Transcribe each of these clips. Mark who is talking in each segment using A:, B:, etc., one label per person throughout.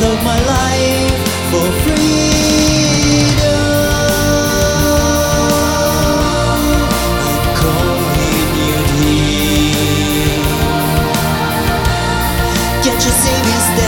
A: rest of my life for freedom. I call it your dear. Get your savings down.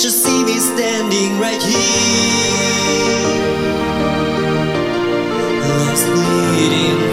A: Can't you see me standing right here? Love's bleeding.